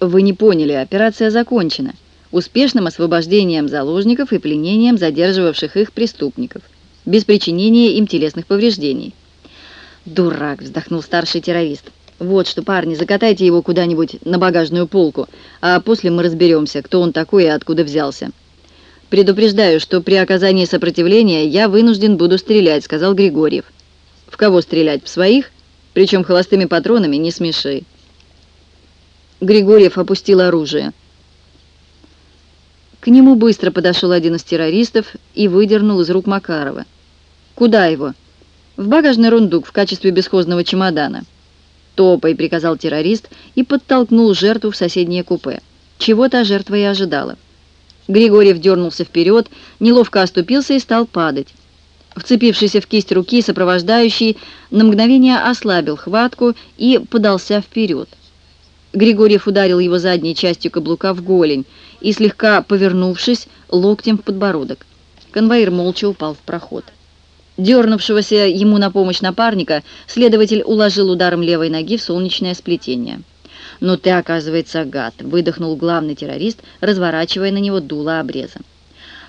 Вы не поняли, операция закончена. Успешным освобождением заложников и пленением задерживавших их преступников, без причинения им телесных повреждений. «Дурак!» — вздохнул старший террорист. «Вот что, парни, закатайте его куда-нибудь на багажную полку, а после мы разберемся, кто он такой и откуда взялся». «Предупреждаю, что при оказании сопротивления я вынужден буду стрелять», — сказал Григорьев. «В кого стрелять? В своих? Причем холостыми патронами не смеши». Григорьев опустил оружие. К нему быстро подошел один из террористов и выдернул из рук Макарова. «Куда его?» «В багажный рундук в качестве бесхозного чемодана». «Топай», — приказал террорист и подтолкнул жертву в соседнее купе. Чего-то жертва и ожидала. Григорьев дернулся вперед, неловко оступился и стал падать. Вцепившийся в кисть руки сопровождающий на мгновение ослабил хватку и подался вперед. Григорьев ударил его задней частью каблука в голень и, слегка повернувшись, локтем в подбородок. Конвоир молча упал в проход. Дернувшегося ему на помощь напарника следователь уложил ударом левой ноги в солнечное сплетение. «Ну ты, оказывается, гад!» — выдохнул главный террорист, разворачивая на него дуло обреза.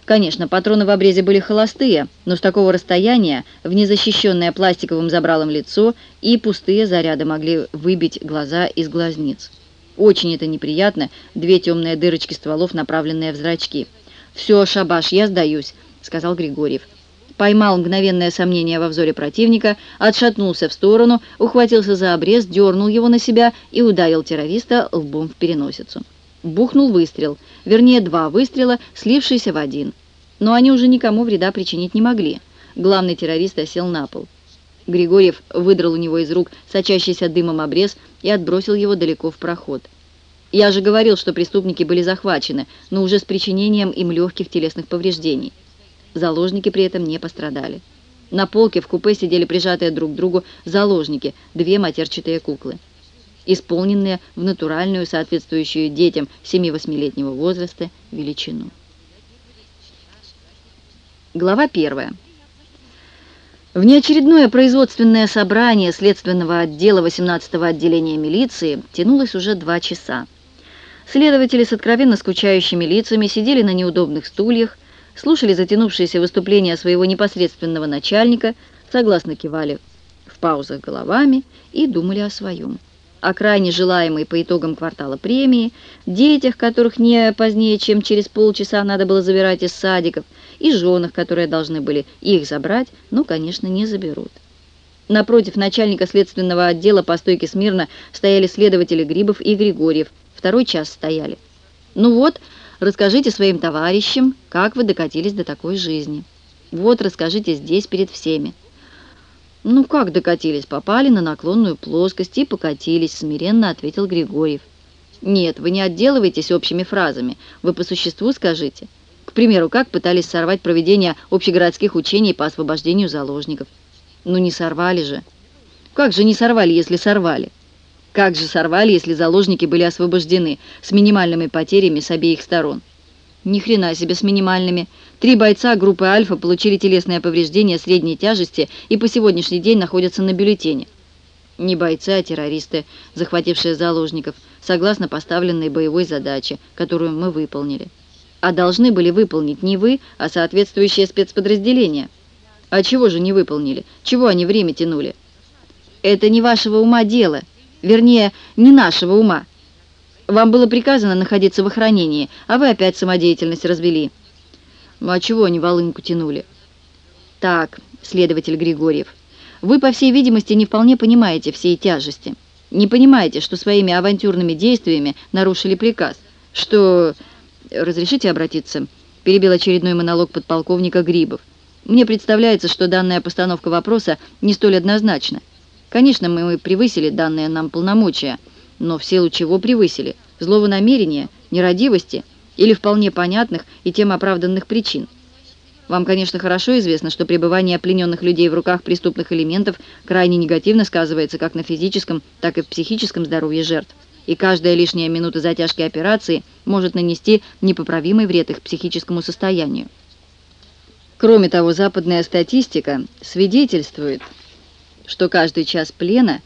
Конечно, патроны в обрезе были холостые, но с такого расстояния в незащищенное пластиковым забралом лицо и пустые заряды могли выбить глаза из глазниц. Очень это неприятно, две темные дырочки стволов, направленные в зрачки. «Все, шабаш, я сдаюсь», — сказал Григорьев поймал мгновенное сомнение во взоре противника, отшатнулся в сторону, ухватился за обрез, дернул его на себя и ударил террориста лбом в переносицу. Бухнул выстрел, вернее два выстрела, слившиеся в один. Но они уже никому вреда причинить не могли. Главный террорист осел на пол. Григорьев выдрал у него из рук сочащийся дымом обрез и отбросил его далеко в проход. Я же говорил, что преступники были захвачены, но уже с причинением им легких телесных повреждений. Заложники при этом не пострадали. На полке в купе сидели прижатые друг к другу заложники, две матерчатые куклы, исполненные в натуральную, соответствующую детям 7-8-летнего возраста, величину. Глава первая. Внеочередное производственное собрание следственного отдела 18-го отделения милиции тянулось уже два часа. Следователи с откровенно скучающими лицами сидели на неудобных стульях, слушали затянувшиеся выступления своего непосредственного начальника, согласно кивали в паузах головами и думали о своем. О крайне желаемой по итогам квартала премии, детях, которых не позднее, чем через полчаса надо было забирать из садиков, и женах, которые должны были их забрать, но, конечно, не заберут. Напротив начальника следственного отдела по стойке смирно стояли следователи Грибов и Григорьев. Второй час стояли. Ну вот, Расскажите своим товарищам, как вы докатились до такой жизни. Вот расскажите здесь перед всеми. «Ну как докатились? Попали на наклонную плоскость и покатились», — смиренно ответил Григорьев. «Нет, вы не отделывайтесь общими фразами. Вы по существу скажите. К примеру, как пытались сорвать проведение общегородских учений по освобождению заложников? Ну не сорвали же. Как же не сорвали, если сорвали? Как же сорвали, если заложники были освобождены с минимальными потерями с обеих сторон? Ни хрена себе с минимальными. Три бойца группы «Альфа» получили телесное повреждение средней тяжести и по сегодняшний день находятся на бюллетене. Не бойцы, а террористы, захватившие заложников, согласно поставленной боевой задаче, которую мы выполнили. А должны были выполнить не вы, а соответствующее спецподразделение. А чего же не выполнили? Чего они время тянули? Это не вашего ума дело. Вернее, не нашего ума. Вам было приказано находиться в охранении, а вы опять самодеятельность развели. Ну а чего они волынку тянули? Так, следователь Григорьев, вы, по всей видимости, не вполне понимаете всей тяжести. Не понимаете, что своими авантюрными действиями нарушили приказ, что... Разрешите обратиться? Перебил очередной монолог подполковника Грибов. Мне представляется, что данная постановка вопроса не столь однозначна. Конечно, мы превысили данные нам полномочия, но в силу чего превысили? Злого намерения, нерадивости или вполне понятных и тем оправданных причин? Вам, конечно, хорошо известно, что пребывание плененных людей в руках преступных элементов крайне негативно сказывается как на физическом, так и в психическом здоровье жертв, и каждая лишняя минута затяжки операции может нанести непоправимый вред их психическому состоянию. Кроме того, западная статистика свидетельствует, что каждый час плена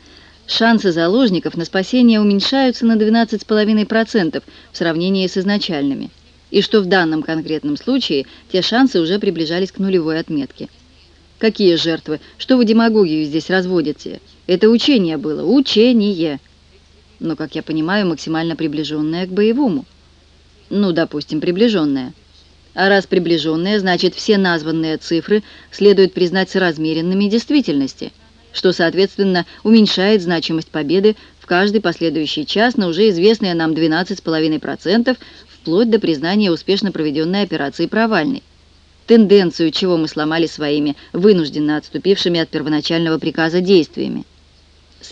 шансы заложников на спасение уменьшаются на 12,5% в сравнении с изначальными, и что в данном конкретном случае те шансы уже приближались к нулевой отметке. Какие жертвы? Что вы демагогию здесь разводите? Это учение было, учение. Но, как я понимаю, максимально приближенное к боевому. Ну, допустим, приближенное. А раз приближенное, значит, все названные цифры следует признать соразмеренными действительности – что, соответственно, уменьшает значимость победы в каждый последующий час на уже известные нам 12,5% вплоть до признания успешно проведенной операции провальной. Тенденцию, чего мы сломали своими вынужденно отступившими от первоначального приказа действиями –